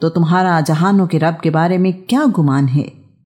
तो तुम्हारा जहानों के रब के बारे में क्या गुमान है?